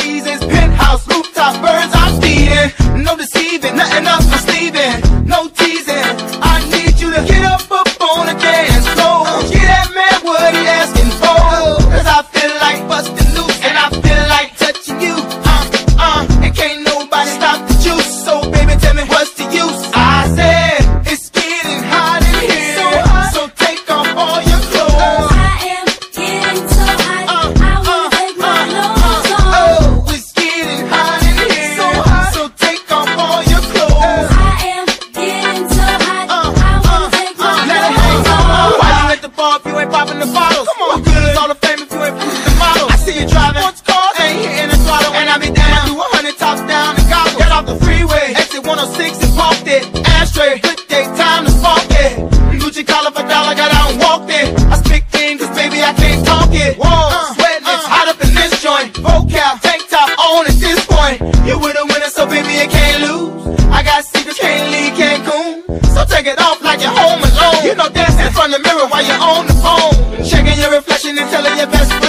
seasons. Penthouse, rooftop, birds, I'm feeding. No deceiving, nothing up for sleeping. from the mirror while you're on the phone. Checking your reflection and telling your best friend.